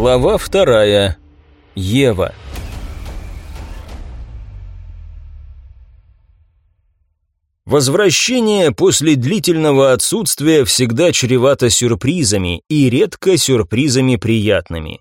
Глава вторая. Ева. Возвращение после длительного отсутствия всегда чревато сюрпризами, и редко сюрпризами приятными.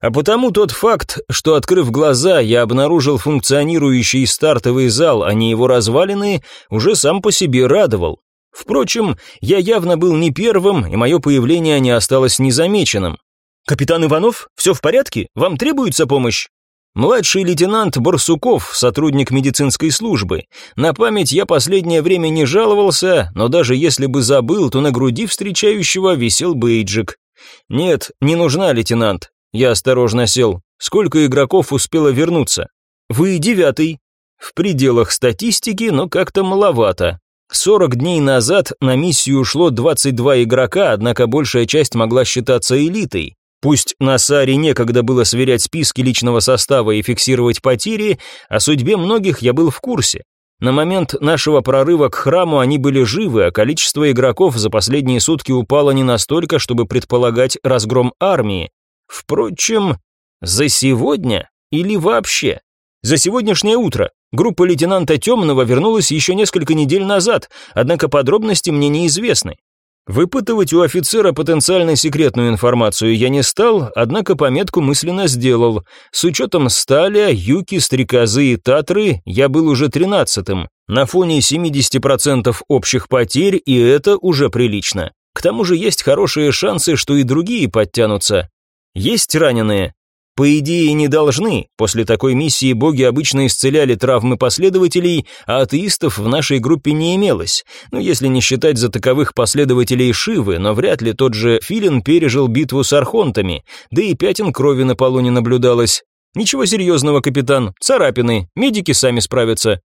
А потому тот факт, что, открыв глаза, я обнаружил функционирующий стартовый зал, а не его развалины, уже сам по себе радовал. Впрочем, я явно был не первым, и мое появление не осталось незамеченным. «Капитан Иванов, все в порядке? Вам требуется помощь?» Младший лейтенант Барсуков, сотрудник медицинской службы. На память я последнее время не жаловался, но даже если бы забыл, то на груди встречающего висел бейджик. «Нет, не нужна, лейтенант». Я осторожно сел. «Сколько игроков успело вернуться?» «Вы девятый». В пределах статистики, но как-то маловато. 40 дней назад на миссию ушло 22 игрока, однако большая часть могла считаться элитой. Пусть на Саре некогда было сверять списки личного состава и фиксировать потери, о судьбе многих я был в курсе. На момент нашего прорыва к храму они были живы, а количество игроков за последние сутки упало не настолько, чтобы предполагать разгром армии. Впрочем, за сегодня или вообще? За сегодняшнее утро. Группа лейтенанта Темного вернулась еще несколько недель назад, однако подробности мне неизвестны. Выпытывать у офицера потенциально секретную информацию я не стал, однако пометку мысленно сделал. С учетом Сталя, Юки, Стрекозы и Татры я был уже тринадцатым. На фоне 70% общих потерь, и это уже прилично. К тому же есть хорошие шансы, что и другие подтянутся. Есть раненые? По идее, не должны. После такой миссии боги обычно исцеляли травмы последователей, а атеистов в нашей группе не имелось. Ну, если не считать за таковых последователей Шивы, но вряд ли тот же Филин пережил битву с архонтами, да и пятен крови на полу не наблюдалось. Ничего серьезного, капитан, царапины, медики сами справятся.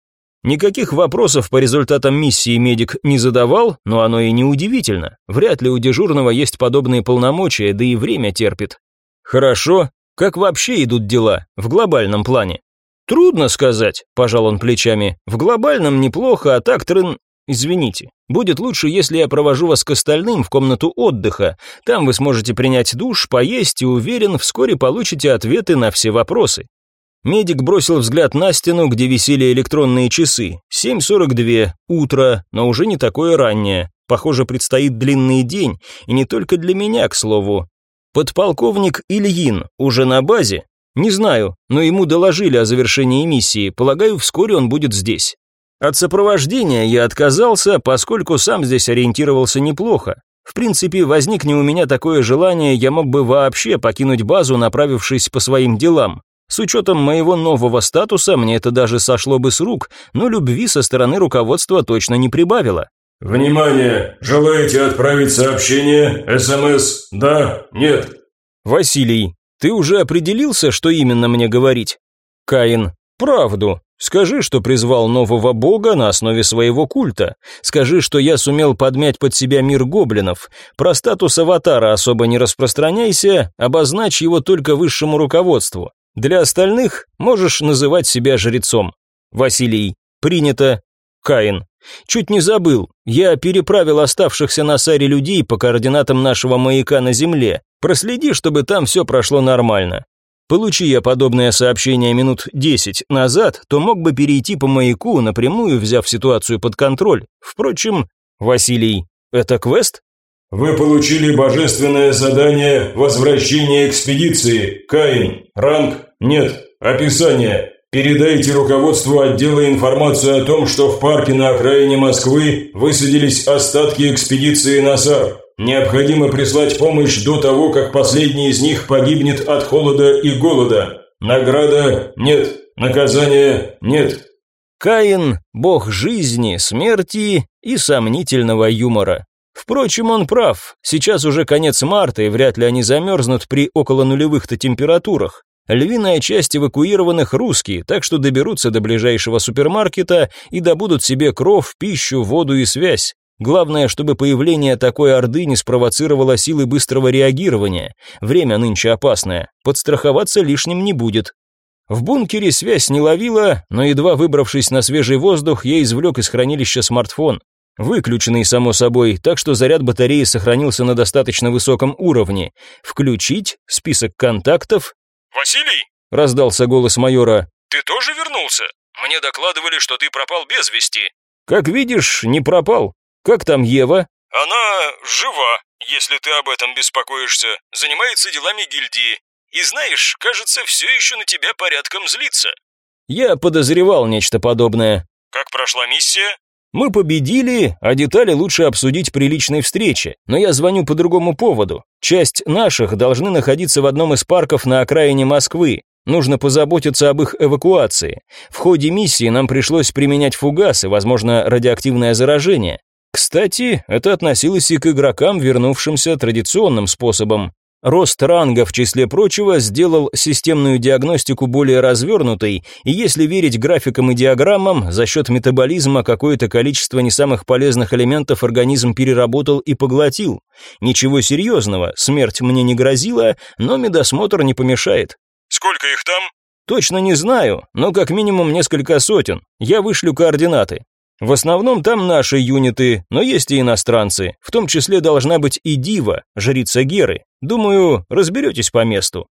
Никаких вопросов по результатам миссии медик не задавал, но оно и не удивительно. Вряд ли у дежурного есть подобные полномочия, да и время терпит. Хорошо, как вообще идут дела в глобальном плане? Трудно сказать, пожал он плечами. В глобальном неплохо, а так трын... Извините. Будет лучше, если я провожу вас к остальным в комнату отдыха. Там вы сможете принять душ, поесть и, уверен, вскоре получите ответы на все вопросы. Медик бросил взгляд на стену, где висели электронные часы. 7.42, утро, но уже не такое раннее. Похоже, предстоит длинный день, и не только для меня, к слову. Подполковник Ильин уже на базе? Не знаю, но ему доложили о завершении миссии, полагаю, вскоре он будет здесь. От сопровождения я отказался, поскольку сам здесь ориентировался неплохо. В принципе, возникне у меня такое желание, я мог бы вообще покинуть базу, направившись по своим делам. С учетом моего нового статуса мне это даже сошло бы с рук, но любви со стороны руководства точно не прибавило. «Внимание! Желаете отправить сообщение? СМС? Да? Нет?» «Василий, ты уже определился, что именно мне говорить?» Каин. «Правду. Скажи, что призвал нового бога на основе своего культа. Скажи, что я сумел подмять под себя мир гоблинов. Про статус аватара особо не распространяйся, обозначь его только высшему руководству. Для остальных можешь называть себя жрецом. Василий. Принято. Каин. Чуть не забыл. Я переправил оставшихся на Саре людей по координатам нашего маяка на Земле. Проследи, чтобы там все прошло нормально. Получи я подобное сообщение минут десять назад, то мог бы перейти по маяку, напрямую взяв ситуацию под контроль. Впрочем, Василий, это квест? Вы получили божественное задание «Возвращение экспедиции». Каин. Ранг? Нет. Описание. Передайте руководству отдела информацию о том, что в парке на окраине Москвы высадились остатки экспедиции НАСАР. Необходимо прислать помощь до того, как последний из них погибнет от холода и голода. Награда нет, наказание нет. Каин – бог жизни, смерти и сомнительного юмора. Впрочем, он прав. Сейчас уже конец марта, и вряд ли они замерзнут при около нулевых-то температурах. Львиная часть эвакуированных русские, так что доберутся до ближайшего супермаркета и добудут себе кров, пищу, воду и связь. Главное, чтобы появление такой орды не спровоцировало силы быстрого реагирования. Время нынче опасное, подстраховаться лишним не будет. В бункере связь не ловила, но едва выбравшись на свежий воздух, я извлек из хранилища смартфон. Выключенный, само собой, так что заряд батареи сохранился на достаточно высоком уровне. Включить, список контактов. «Василий?» – раздался голос майора. «Ты тоже вернулся? Мне докладывали, что ты пропал без вести». «Как видишь, не пропал. Как там Ева?» «Она жива, если ты об этом беспокоишься. Занимается делами гильдии. И знаешь, кажется, все еще на тебя порядком злится». Я подозревал нечто подобное. «Как прошла миссия?» Мы победили, а детали лучше обсудить при личной встрече. Но я звоню по другому поводу. Часть наших должны находиться в одном из парков на окраине Москвы. Нужно позаботиться об их эвакуации. В ходе миссии нам пришлось применять фугасы, возможно, радиоактивное заражение. Кстати, это относилось и к игрокам, вернувшимся традиционным способом. Рост ранга, в числе прочего, сделал системную диагностику более развернутой, и если верить графикам и диаграммам, за счет метаболизма какое-то количество не самых полезных элементов организм переработал и поглотил. Ничего серьезного, смерть мне не грозила, но медосмотр не помешает. «Сколько их там?» Точно не знаю, но как минимум несколько сотен. Я вышлю координаты. В основном там наши юниты, но есть и иностранцы, в том числе должна быть и Дива, жрица Геры. Думаю, разберетесь по месту.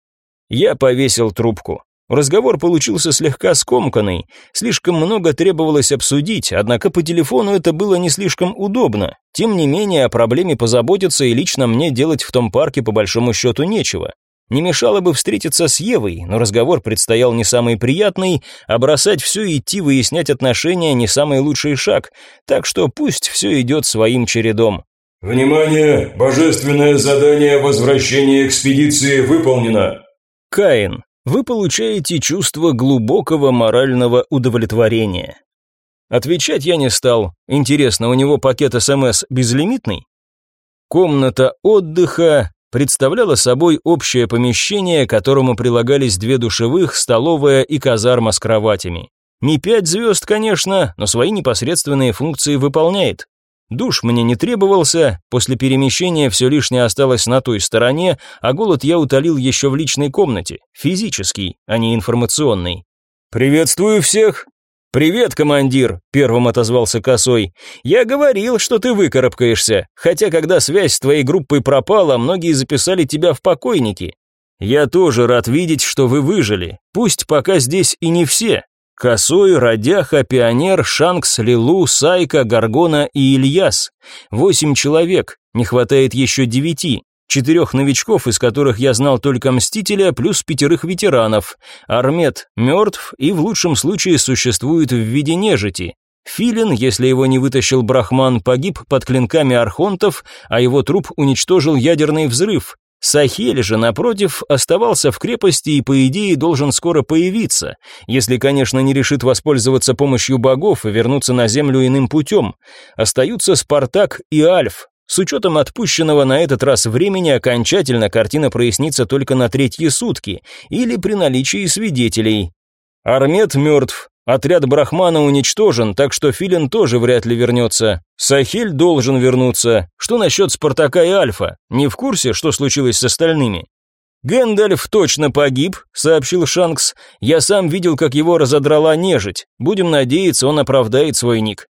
Я повесил трубку. Разговор получился слегка скомканный, слишком много требовалось обсудить, однако по телефону это было не слишком удобно. Тем не менее, о проблеме позаботиться и лично мне делать в том парке по большому счету нечего. Не мешало бы встретиться с Евой, но разговор предстоял не самый приятный, а бросать все и идти выяснять отношения не самый лучший шаг, так что пусть все идет своим чередом. «Внимание! Божественное задание возвращения экспедиции выполнено!» Каин, вы получаете чувство глубокого морального удовлетворения. Отвечать я не стал. Интересно, у него пакет СМС безлимитный? Комната отдыха, представляла собой общее помещение, которому прилагались две душевых, столовая и казарма с кроватями. Не пять звезд, конечно, но свои непосредственные функции выполняет. Душ мне не требовался, после перемещения все лишнее осталось на той стороне, а голод я утолил еще в личной комнате, физический, а не информационный. «Приветствую всех!» «Привет, командир», — первым отозвался Косой. «Я говорил, что ты выкарабкаешься, хотя когда связь с твоей группой пропала, многие записали тебя в покойники. Я тоже рад видеть, что вы выжили, пусть пока здесь и не все. Косой, Радяха, Пионер, Шанкс, Лилу, Сайка, Гаргона и Ильяс. Восемь человек, не хватает еще девяти четырех новичков, из которых я знал только Мстителя, плюс пятерых ветеранов. Армет мертв и в лучшем случае существует в виде нежити. Филин, если его не вытащил Брахман, погиб под клинками архонтов, а его труп уничтожил ядерный взрыв. Сахель же, напротив, оставался в крепости и, по идее, должен скоро появиться, если, конечно, не решит воспользоваться помощью богов и вернуться на Землю иным путем. Остаются Спартак и Альф, с учетом отпущенного на этот раз времени окончательно картина прояснится только на третьи сутки или при наличии свидетелей. Армет мертв, отряд Брахмана уничтожен, так что Филин тоже вряд ли вернется. Сахель должен вернуться. Что насчет Спартака и Альфа? Не в курсе, что случилось с остальными? «Гэндальф точно погиб», — сообщил Шанкс. «Я сам видел, как его разодрала нежить. Будем надеяться, он оправдает свой ник».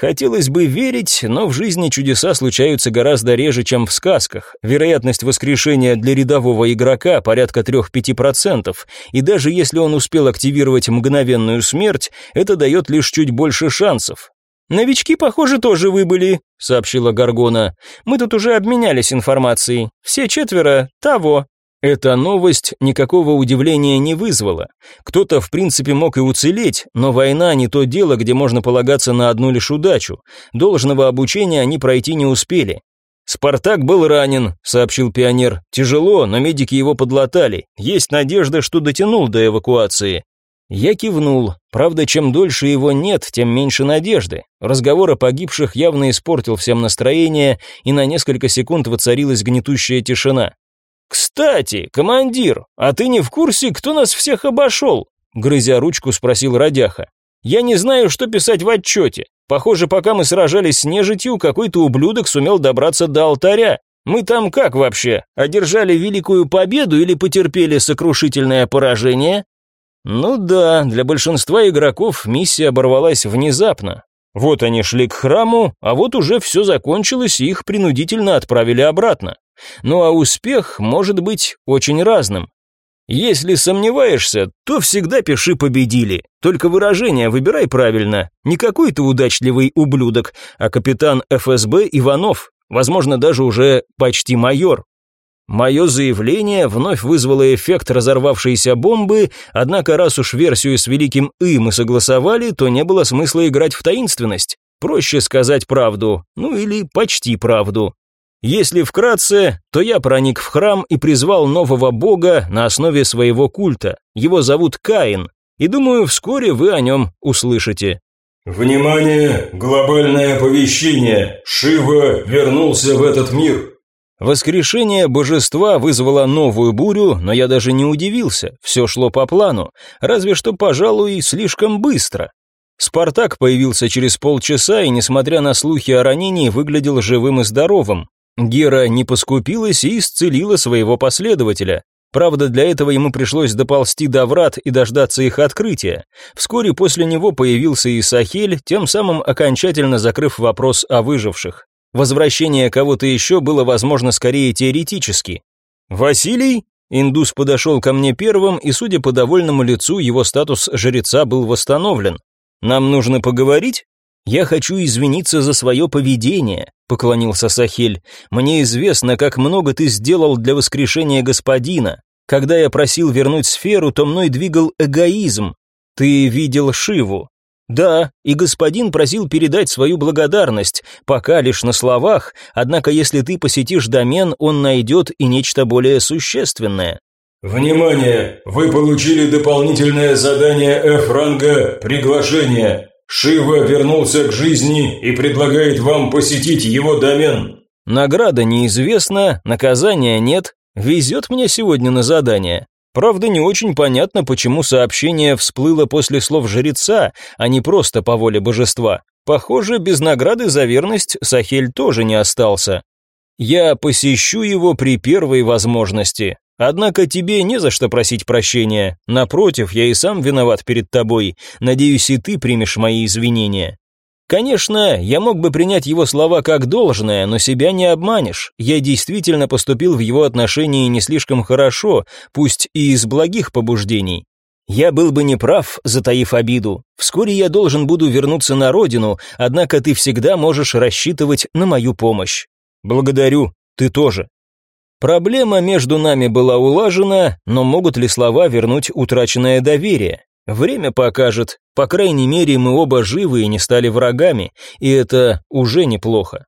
Хотелось бы верить, но в жизни чудеса случаются гораздо реже, чем в сказках. Вероятность воскрешения для рядового игрока порядка 3-5%, и даже если он успел активировать мгновенную смерть, это дает лишь чуть больше шансов. «Новички, похоже, тоже выбыли», — сообщила Гаргона. «Мы тут уже обменялись информацией. Все четверо того». Эта новость никакого удивления не вызвала. Кто-то, в принципе, мог и уцелеть, но война не то дело, где можно полагаться на одну лишь удачу. Должного обучения они пройти не успели. «Спартак был ранен», — сообщил пионер. «Тяжело, но медики его подлатали. Есть надежда, что дотянул до эвакуации». Я кивнул. Правда, чем дольше его нет, тем меньше надежды. Разговор о погибших явно испортил всем настроение, и на несколько секунд воцарилась гнетущая тишина. «Кстати, командир, а ты не в курсе, кто нас всех обошел?» Грызя ручку, спросил Радяха. «Я не знаю, что писать в отчете. Похоже, пока мы сражались с нежитью, какой-то ублюдок сумел добраться до алтаря. Мы там как вообще? Одержали великую победу или потерпели сокрушительное поражение?» Ну да, для большинства игроков миссия оборвалась внезапно. Вот они шли к храму, а вот уже все закончилось, и их принудительно отправили обратно. Ну а успех может быть очень разным. Если сомневаешься, то всегда пиши «победили». Только выражение выбирай правильно. Не какой-то удачливый ублюдок, а капитан ФСБ Иванов, возможно, даже уже почти майор. Мое заявление вновь вызвало эффект разорвавшейся бомбы, однако раз уж версию с великим «и» мы согласовали, то не было смысла играть в таинственность. Проще сказать правду, ну или почти правду. Если вкратце, то я проник в храм и призвал нового бога на основе своего культа. Его зовут Каин, и думаю, вскоре вы о нем услышите. «Внимание! Глобальное оповещение! Шива вернулся в этот мир!» Воскрешение божества вызвало новую бурю, но я даже не удивился, все шло по плану, разве что, пожалуй, слишком быстро. Спартак появился через полчаса и, несмотря на слухи о ранении, выглядел живым и здоровым. Гера не поскупилась и исцелила своего последователя. Правда, для этого ему пришлось доползти до врат и дождаться их открытия. Вскоре после него появился и тем самым окончательно закрыв вопрос о выживших. Возвращение кого-то еще было возможно скорее теоретически. «Василий?» Индус подошел ко мне первым, и, судя по довольному лицу, его статус жреца был восстановлен. «Нам нужно поговорить?» «Я хочу извиниться за свое поведение», — поклонился Сахель. «Мне известно, как много ты сделал для воскрешения господина. Когда я просил вернуть сферу, то мной двигал эгоизм. Ты видел Шиву. Да, и господин просил передать свою благодарность, пока лишь на словах, однако если ты посетишь домен, он найдет и нечто более существенное. Внимание! Вы получили дополнительное задание F-ранга «Приглашение». Шива вернулся к жизни и предлагает вам посетить его домен. Награда неизвестна, наказания нет. Везет мне сегодня на задание. Правда, не очень понятно, почему сообщение всплыло после слов жреца, а не просто по воле божества. Похоже, без награды за верность Сахель тоже не остался. Я посещу его при первой возможности. Однако тебе не за что просить прощения. Напротив, я и сам виноват перед тобой. Надеюсь, и ты примешь мои извинения. Конечно, я мог бы принять его слова как должное, но себя не обманешь. Я действительно поступил в его отношении не слишком хорошо, пусть и из благих побуждений. Я был бы неправ, затаив обиду. Вскоре я должен буду вернуться на родину, однако ты всегда можешь рассчитывать на мою помощь. Благодарю, ты тоже. Проблема между нами была улажена, но могут ли слова вернуть утраченное доверие? Время покажет. По крайней мере, мы оба живы и не стали врагами, и это уже неплохо.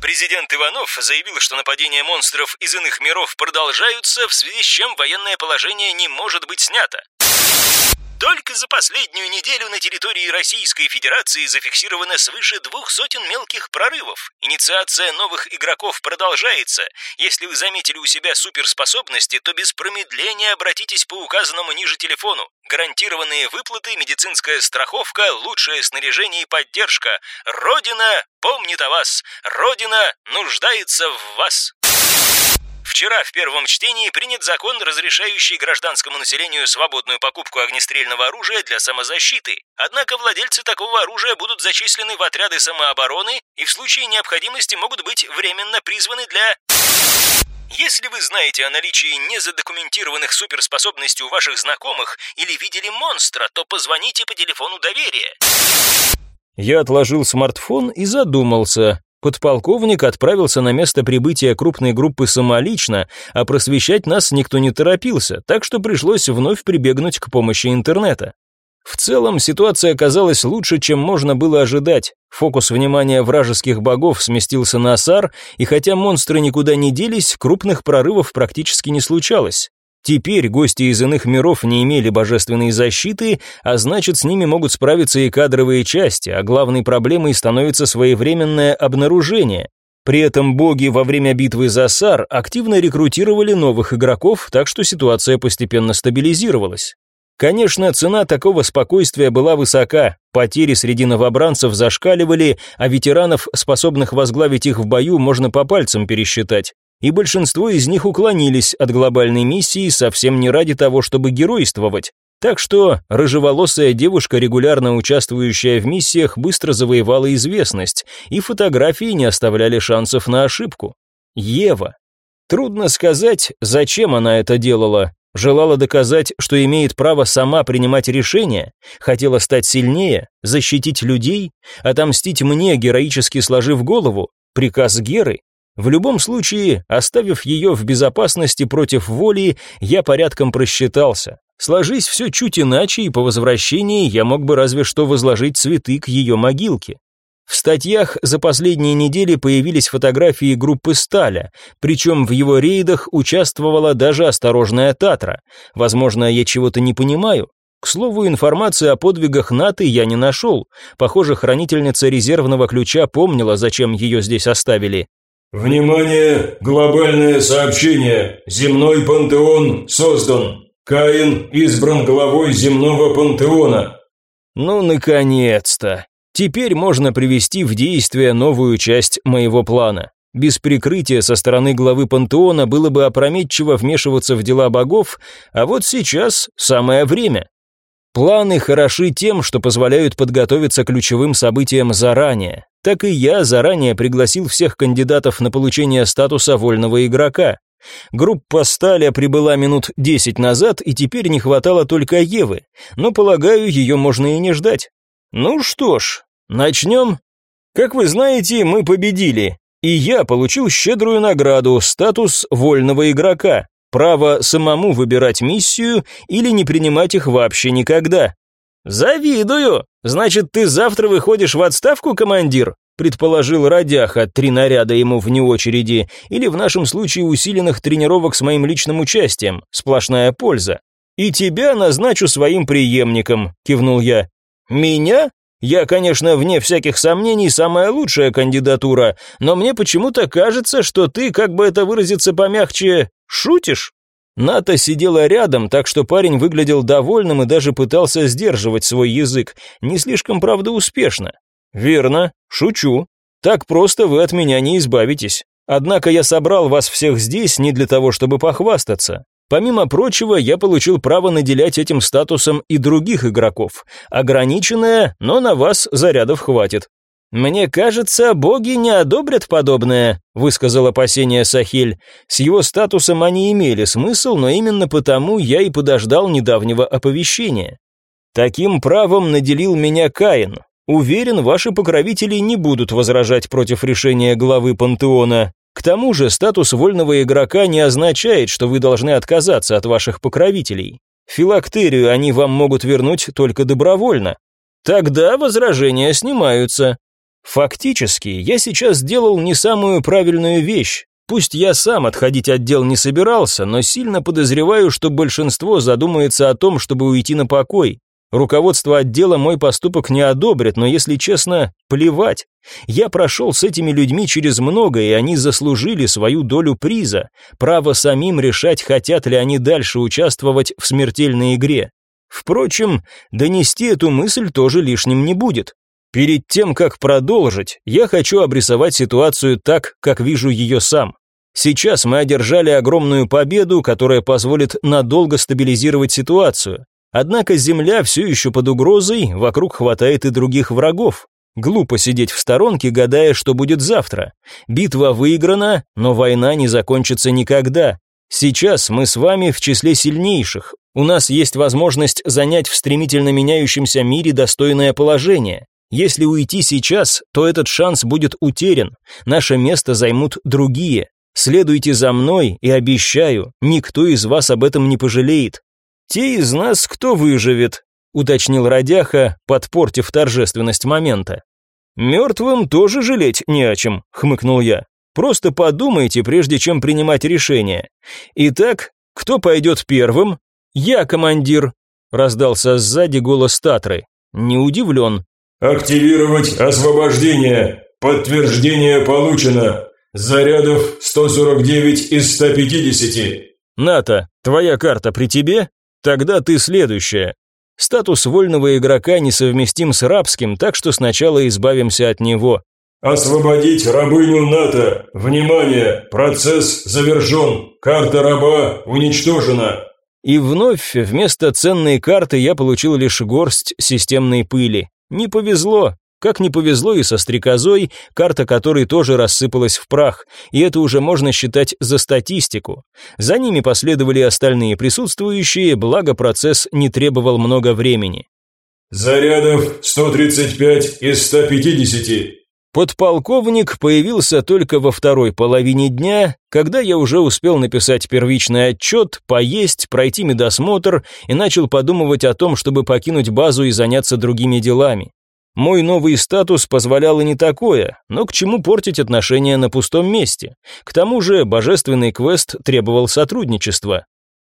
Президент Иванов заявил, что нападения монстров из иных миров продолжаются, в связи с чем военное положение не может быть снято. Только за последнюю неделю на территории Российской Федерации зафиксировано свыше двух сотен мелких прорывов. Инициация новых игроков продолжается. Если вы заметили у себя суперспособности, то без промедления обратитесь по указанному ниже телефону. Гарантированные выплаты, медицинская страховка, лучшее снаряжение и поддержка. Родина помнит о вас. Родина нуждается в вас. Вчера в первом чтении принят закон, разрешающий гражданскому населению свободную покупку огнестрельного оружия для самозащиты. Однако владельцы такого оружия будут зачислены в отряды самообороны и в случае необходимости могут быть временно призваны для... Если вы знаете о наличии незадокументированных суперспособностей у ваших знакомых или видели монстра, то позвоните по телефону доверия. Я отложил смартфон и задумался. Подполковник отправился на место прибытия крупной группы самолично, а просвещать нас никто не торопился, так что пришлось вновь прибегнуть к помощи интернета. В целом ситуация оказалась лучше, чем можно было ожидать. Фокус внимания вражеских богов сместился на Сар, и хотя монстры никуда не делись, крупных прорывов практически не случалось. Теперь гости из иных миров не имели божественной защиты, а значит, с ними могут справиться и кадровые части, а главной проблемой становится своевременное обнаружение. При этом боги во время битвы за Сар активно рекрутировали новых игроков, так что ситуация постепенно стабилизировалась. Конечно, цена такого спокойствия была высока, потери среди новобранцев зашкаливали, а ветеранов, способных возглавить их в бою, можно по пальцам пересчитать и большинство из них уклонились от глобальной миссии совсем не ради того, чтобы геройствовать. Так что рыжеволосая девушка, регулярно участвующая в миссиях, быстро завоевала известность, и фотографии не оставляли шансов на ошибку. Ева. Трудно сказать, зачем она это делала. Желала доказать, что имеет право сама принимать решения, хотела стать сильнее, защитить людей, отомстить мне, героически сложив голову, приказ Геры. В любом случае, оставив ее в безопасности против воли, я порядком просчитался. Сложись все чуть иначе, и по возвращении я мог бы разве что возложить цветы к ее могилке. В статьях за последние недели появились фотографии группы Сталя, причем в его рейдах участвовала даже осторожная Татра. Возможно, я чего-то не понимаю. К слову, информации о подвигах НАТО я не нашел. Похоже, хранительница резервного ключа помнила, зачем ее здесь оставили. «Внимание! Глобальное сообщение! Земной пантеон создан! Каин избран главой земного пантеона. Ну, наконец-то. Теперь можно привести в действие новую часть моего плана. Без прикрытия со стороны главы пантеона было бы опрометчиво вмешиваться в дела богов, а вот сейчас самое время. Планы хороши тем, что позволяют подготовиться к ключевым событиям заранее. Так и я заранее пригласил всех кандидатов на получение статуса вольного игрока. Группа Сталя прибыла минут десять назад, и теперь не хватало только Евы, но, полагаю, ее можно и не ждать. Ну что ж, начнем. Как вы знаете, мы победили, и я получил щедрую награду, статус вольного игрока, право самому выбирать миссию или не принимать их вообще никогда. «Завидую! Значит, ты завтра выходишь в отставку, командир?» предположил Радяха, три наряда ему вне очереди, или в нашем случае усиленных тренировок с моим личным участием, сплошная польза. «И тебя назначу своим преемником», – кивнул я. «Меня? Я, конечно, вне всяких сомнений, самая лучшая кандидатура, но мне почему-то кажется, что ты, как бы это выразиться помягче, шутишь?» Ната сидела рядом, так что парень выглядел довольным и даже пытался сдерживать свой язык, не слишком, правда, успешно. «Верно, шучу. Так просто вы от меня не избавитесь. Однако я собрал вас всех здесь не для того, чтобы похвастаться. Помимо прочего, я получил право наделять этим статусом и других игроков. Ограниченное, но на вас зарядов хватит. «Мне кажется, боги не одобрят подобное», – высказал опасение Сахиль. «С его статусом они имели смысл, но именно потому я и подождал недавнего оповещения. Таким правом наделил меня Каин, Уверен, ваши покровители не будут возражать против решения главы пантеона. К тому же, статус вольного игрока не означает, что вы должны отказаться от ваших покровителей. Филактерию они вам могут вернуть только добровольно. Тогда возражения снимаются. Фактически, я сейчас сделал не самую правильную вещь. Пусть я сам отходить от дел не собирался, но сильно подозреваю, что большинство задумается о том, чтобы уйти на покой. Руководство отдела мой поступок не одобрит, но, если честно, плевать. Я прошел с этими людьми через многое, и они заслужили свою долю приза, право самим решать, хотят ли они дальше участвовать в смертельной игре. Впрочем, донести эту мысль тоже лишним не будет. Перед тем, как продолжить, я хочу обрисовать ситуацию так, как вижу ее сам. Сейчас мы одержали огромную победу, которая позволит надолго стабилизировать ситуацию. Однако земля все еще под угрозой, вокруг хватает и других врагов. Глупо сидеть в сторонке, гадая, что будет завтра. Битва выиграна, но война не закончится никогда. Сейчас мы с вами в числе сильнейших. У нас есть возможность занять в стремительно меняющемся мире достойное положение. Если уйти сейчас, то этот шанс будет утерян. Наше место займут другие. Следуйте за мной и обещаю, никто из вас об этом не пожалеет. «Те из нас, кто выживет», — уточнил Радяха, подпортив торжественность момента. «Мертвым тоже жалеть не о чем», — хмыкнул я. «Просто подумайте, прежде чем принимать решение. Итак, кто пойдет первым?» «Я, командир», — раздался сзади голос Татры. Не удивлен. «Активировать освобождение. Подтверждение получено. Зарядов 149 из 150». «Ната, твоя карта при тебе?» Тогда ты следующая. Статус вольного игрока несовместим с рабским, так что сначала избавимся от него. Освободить рабыню НАТО. Внимание, процесс завершен. Карта раба уничтожена. И вновь вместо ценной карты я получил лишь горсть системной пыли. Не повезло, как не повезло и со стрекозой, карта которой тоже рассыпалась в прах, и это уже можно считать за статистику. За ними последовали остальные присутствующие, благо процесс не требовал много времени. «Зарядов 135 из 150», Подполковник появился только во второй половине дня, когда я уже успел написать первичный отчет, поесть, пройти медосмотр и начал подумывать о том, чтобы покинуть базу и заняться другими делами. Мой новый статус позволял и не такое, но к чему портить отношения на пустом месте? К тому же божественный квест требовал сотрудничества.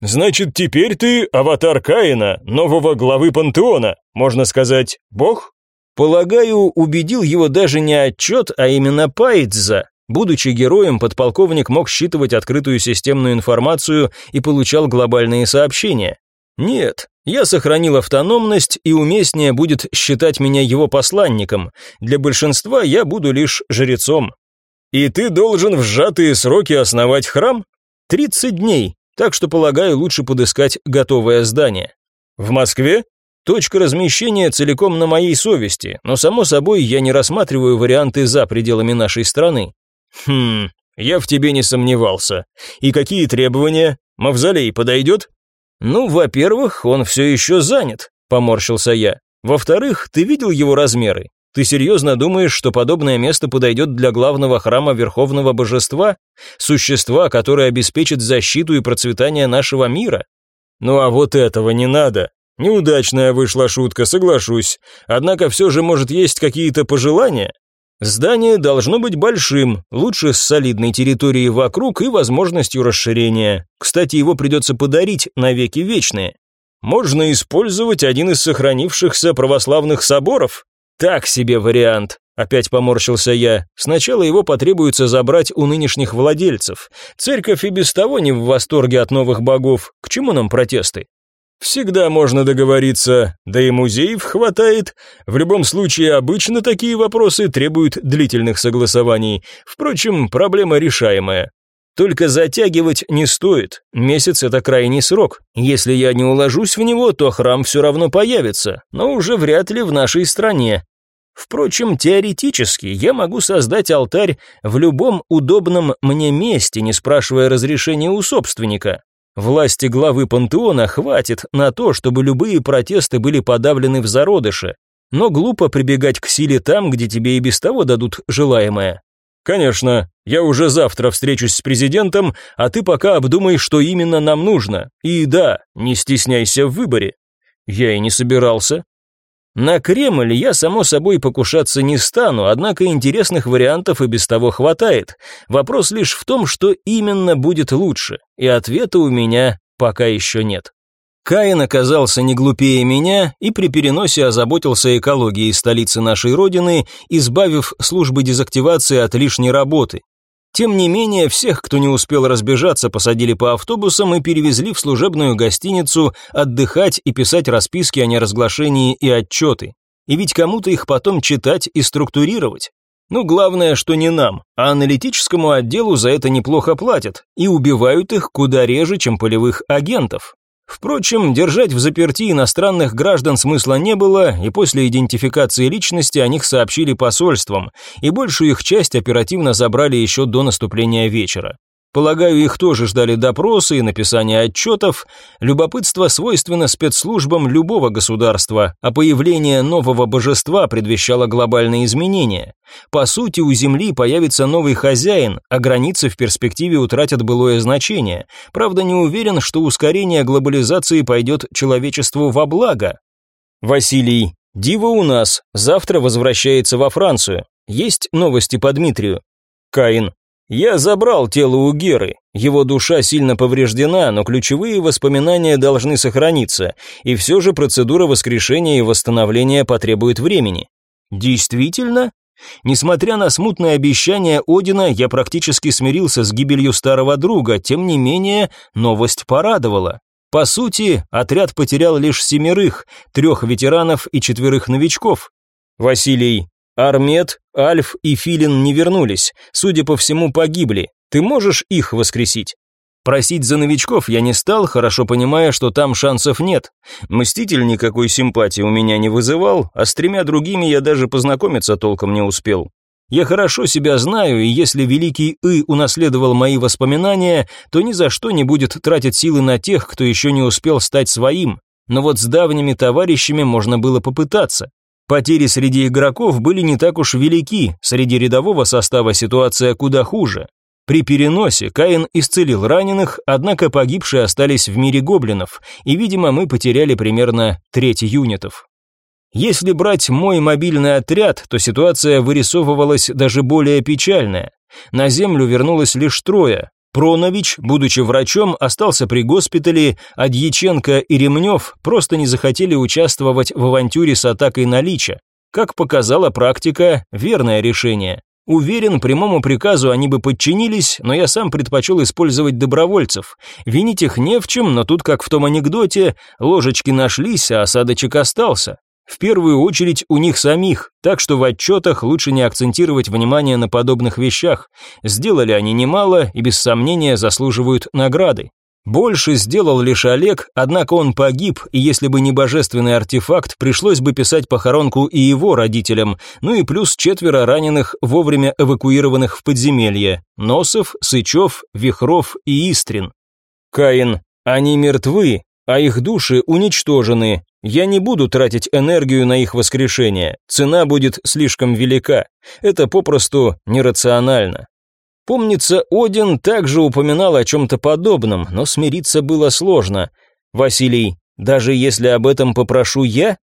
«Значит, теперь ты аватар Каина, нового главы пантеона, можно сказать, бог?» Полагаю, убедил его даже не отчет, а именно Пайдза. Будучи героем, подполковник мог считывать открытую системную информацию и получал глобальные сообщения. Нет, я сохранил автономность, и уместнее будет считать меня его посланником. Для большинства я буду лишь жрецом. И ты должен в сжатые сроки основать храм? 30 дней, так что, полагаю, лучше подыскать готовое здание. В Москве? Точка размещения целиком на моей совести, но само собой я не рассматриваю варианты за пределами нашей страны. Хм, я в тебе не сомневался. И какие требования? Мавзолей подойдет? Ну, во-первых, он все еще занят, поморщился я. Во-вторых, ты видел его размеры? Ты серьезно думаешь, что подобное место подойдет для главного храма Верховного Божества? Существа, которое обеспечит защиту и процветание нашего мира? Ну а вот этого не надо. Неудачная вышла шутка, соглашусь. Однако все же, может, есть какие-то пожелания? Здание должно быть большим, лучше с солидной территорией вокруг и возможностью расширения. Кстати, его придется подарить на веки вечные. Можно использовать один из сохранившихся православных соборов. Так себе вариант. Опять поморщился я. Сначала его потребуется забрать у нынешних владельцев. Церковь и без того не в восторге от новых богов. К чему нам протесты? Всегда можно договориться, да и музеев хватает. В любом случае, обычно такие вопросы требуют длительных согласований. Впрочем, проблема решаемая. Только затягивать не стоит. Месяц это крайний срок. Если я не уложусь в него, то храм все равно появится, но уже вряд ли в нашей стране. Впрочем, теоретически я могу создать алтарь в любом удобном мне месте, не спрашивая разрешения у собственника. Власти главы пантеона хватит на то, чтобы любые протесты были подавлены в зародыше, но глупо прибегать к силе там, где тебе и без того дадут желаемое. Конечно, я уже завтра встречусь с президентом, а ты пока обдумай, что именно нам нужно. И да, не стесняйся в выборе. Я и не собирался. На Кремль я, само собой, покушаться не стану, однако интересных вариантов и без того хватает. Вопрос лишь в том, что именно будет лучше, и ответа у меня пока еще нет. Каин оказался не глупее меня и при переносе озаботился экологией столицы нашей родины, избавив службы дезактивации от лишней работы. Тем не менее, всех, кто не успел разбежаться, посадили по автобусам и перевезли в служебную гостиницу отдыхать и писать расписки о неразглашении и отчеты. И ведь кому-то их потом читать и структурировать. Ну, главное, что не нам, а аналитическому отделу за это неплохо платят, и убивают их куда реже, чем полевых агентов. Впрочем, держать в заперти иностранных граждан смысла не было, и после идентификации личности о них сообщили посольствам, и большую их часть оперативно забрали еще до наступления вечера. Полагаю, их тоже ждали допросы и написания отчетов. Любопытство свойственно спецслужбам любого государства, а появление нового божества предвещало глобальные изменения. По сути, у Земли появится новый хозяин, а границы в перспективе утратят былое значение. Правда, не уверен, что ускорение глобализации пойдет человечеству во благо. Василий, Дива у нас, завтра возвращается во Францию. Есть новости по Дмитрию? Каин, я забрал тело у Геры. Его душа сильно повреждена, но ключевые воспоминания должны сохраниться, и все же процедура воскрешения и восстановления потребует времени. Действительно? Несмотря на смутное обещание Одина, я практически смирился с гибелью старого друга, тем не менее, новость порадовала. По сути, отряд потерял лишь семерых, трех ветеранов и четверых новичков. Василий, Армет, Альф и Филин не вернулись, судя по всему, погибли. Ты можешь их воскресить? Просить за новичков я не стал, хорошо понимая, что там шансов нет. Мститель никакой симпатии у меня не вызывал, а с тремя другими я даже познакомиться толком не успел. Я хорошо себя знаю, и если великий И унаследовал мои воспоминания, то ни за что не будет тратить силы на тех, кто еще не успел стать своим. Но вот с давними товарищами можно было попытаться. Потери среди игроков были не так уж велики, среди рядового состава ситуация куда хуже. При переносе Каин исцелил раненых, однако погибшие остались в мире гоблинов, и, видимо, мы потеряли примерно треть юнитов. Если брать мой мобильный отряд, то ситуация вырисовывалась даже более печальная. На землю вернулось лишь трое. Пронович, будучи врачом, остался при госпитале, а Дьяченко и Ремнев просто не захотели участвовать в авантюре с атакой на Лича. Как показала практика, верное решение. Уверен, прямому приказу они бы подчинились, но я сам предпочел использовать добровольцев. Винить их не в чем, но тут, как в том анекдоте, ложечки нашлись, а осадочек остался. В первую очередь у них самих, так что в отчетах лучше не акцентировать внимание на подобных вещах. Сделали они немало и без сомнения заслуживают награды. Больше сделал лишь Олег, однако он погиб, и если бы не божественный артефакт, пришлось бы писать похоронку и его родителям, ну и плюс четверо раненых, вовремя эвакуированных в подземелье. Носов, Сычев, Вихров и Истрин. Каин, они мертвы, а их души уничтожены. Я не буду тратить энергию на их воскрешение, цена будет слишком велика. Это попросту нерационально. Помнится, Один также упоминал о чем-то подобном, но смириться было сложно. Василий, даже если об этом попрошу я?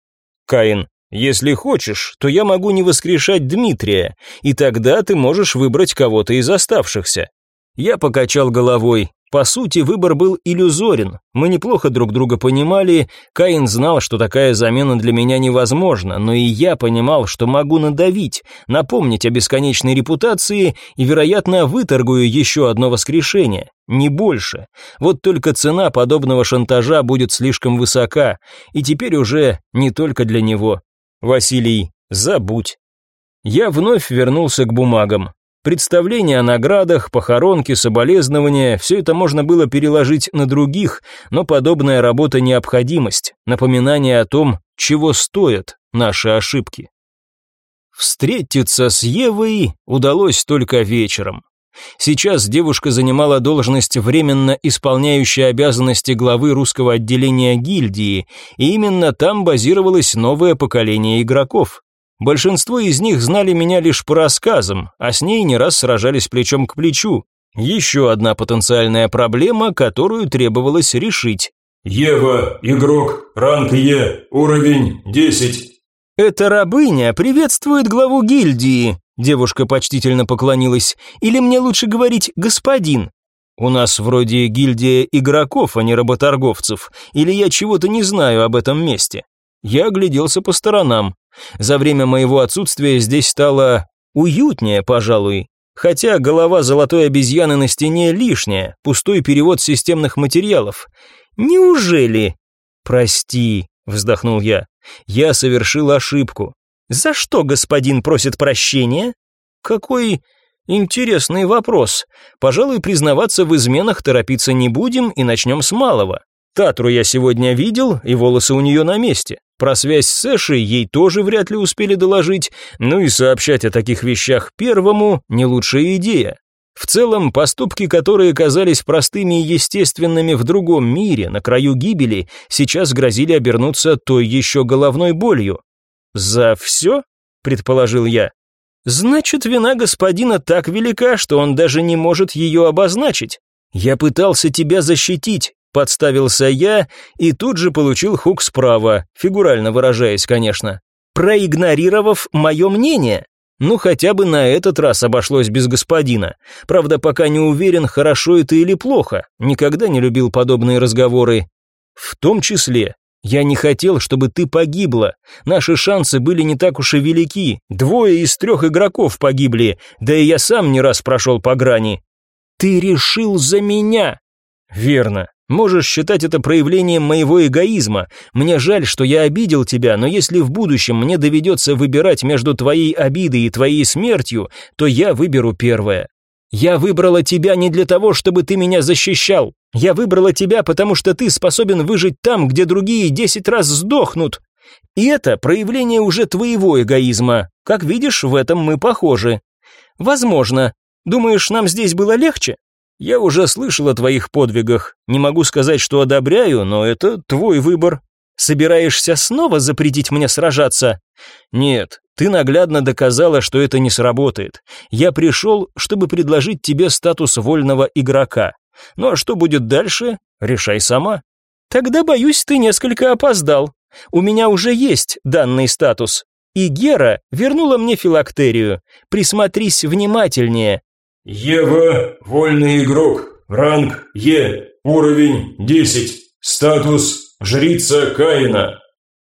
Каин, если хочешь, то я могу не воскрешать Дмитрия, и тогда ты можешь выбрать кого-то из оставшихся. Я покачал головой. По сути, выбор был иллюзорен. Мы неплохо друг друга понимали. Каин знал, что такая замена для меня невозможна, но и я понимал, что могу надавить, напомнить о бесконечной репутации и, вероятно, выторгую еще одно воскрешение. Не больше. Вот только цена подобного шантажа будет слишком высока, и теперь уже не только для него. Василий, забудь. Я вновь вернулся к бумагам. Представления о наградах, похоронки, соболезнования – все это можно было переложить на других, но подобная работа – необходимость, напоминание о том, чего стоят наши ошибки. Встретиться с Евой удалось только вечером. Сейчас девушка занимала должность временно исполняющей обязанности главы русского отделения гильдии, и именно там базировалось новое поколение игроков. Большинство из них знали меня лишь по рассказам, а с ней не раз сражались плечом к плечу. Еще одна потенциальная проблема, которую требовалось решить. «Ева, игрок, ранг Е, уровень 10». «Эта рабыня приветствует главу гильдии», девушка почтительно поклонилась. «Или мне лучше говорить господин?» «У нас вроде гильдия игроков, а не работорговцев. Или я чего-то не знаю об этом месте?» Я огляделся по сторонам. За время моего отсутствия здесь стало уютнее, пожалуй. Хотя голова золотой обезьяны на стене лишняя, пустой перевод системных материалов. Неужели? Прости, вздохнул я. Я совершил ошибку. За что господин просит прощения? Какой интересный вопрос. Пожалуй, признаваться в изменах торопиться не будем и начнем с малого. Татру я сегодня видел, и волосы у нее на месте. Про связь с Эшей ей тоже вряд ли успели доложить, ну и сообщать о таких вещах первому – не лучшая идея. В целом, поступки, которые казались простыми и естественными в другом мире, на краю гибели, сейчас грозили обернуться той еще головной болью. «За все?» – предположил я. «Значит, вина господина так велика, что он даже не может ее обозначить. Я пытался тебя защитить, Подставился я и тут же получил хук справа, фигурально выражаясь, конечно. Проигнорировав мое мнение. Ну, хотя бы на этот раз обошлось без господина. Правда, пока не уверен, хорошо это или плохо. Никогда не любил подобные разговоры. В том числе, я не хотел, чтобы ты погибла. Наши шансы были не так уж и велики. Двое из трех игроков погибли, да и я сам не раз прошел по грани. Ты решил за меня. Верно. Можешь считать это проявлением моего эгоизма. Мне жаль, что я обидел тебя, но если в будущем мне доведется выбирать между твоей обидой и твоей смертью, то я выберу первое. Я выбрала тебя не для того, чтобы ты меня защищал. Я выбрала тебя, потому что ты способен выжить там, где другие десять раз сдохнут. И это проявление уже твоего эгоизма. Как видишь, в этом мы похожи. Возможно. Думаешь, нам здесь было легче? Я уже слышал о твоих подвигах. Не могу сказать, что одобряю, но это твой выбор. Собираешься снова запретить мне сражаться? Нет, ты наглядно доказала, что это не сработает. Я пришел, чтобы предложить тебе статус вольного игрока. Ну а что будет дальше, решай сама. Тогда, боюсь, ты несколько опоздал. У меня уже есть данный статус. И Гера вернула мне филактерию. Присмотрись внимательнее. Ева, вольный игрок, ранг Е, уровень 10, статус жрица Каина.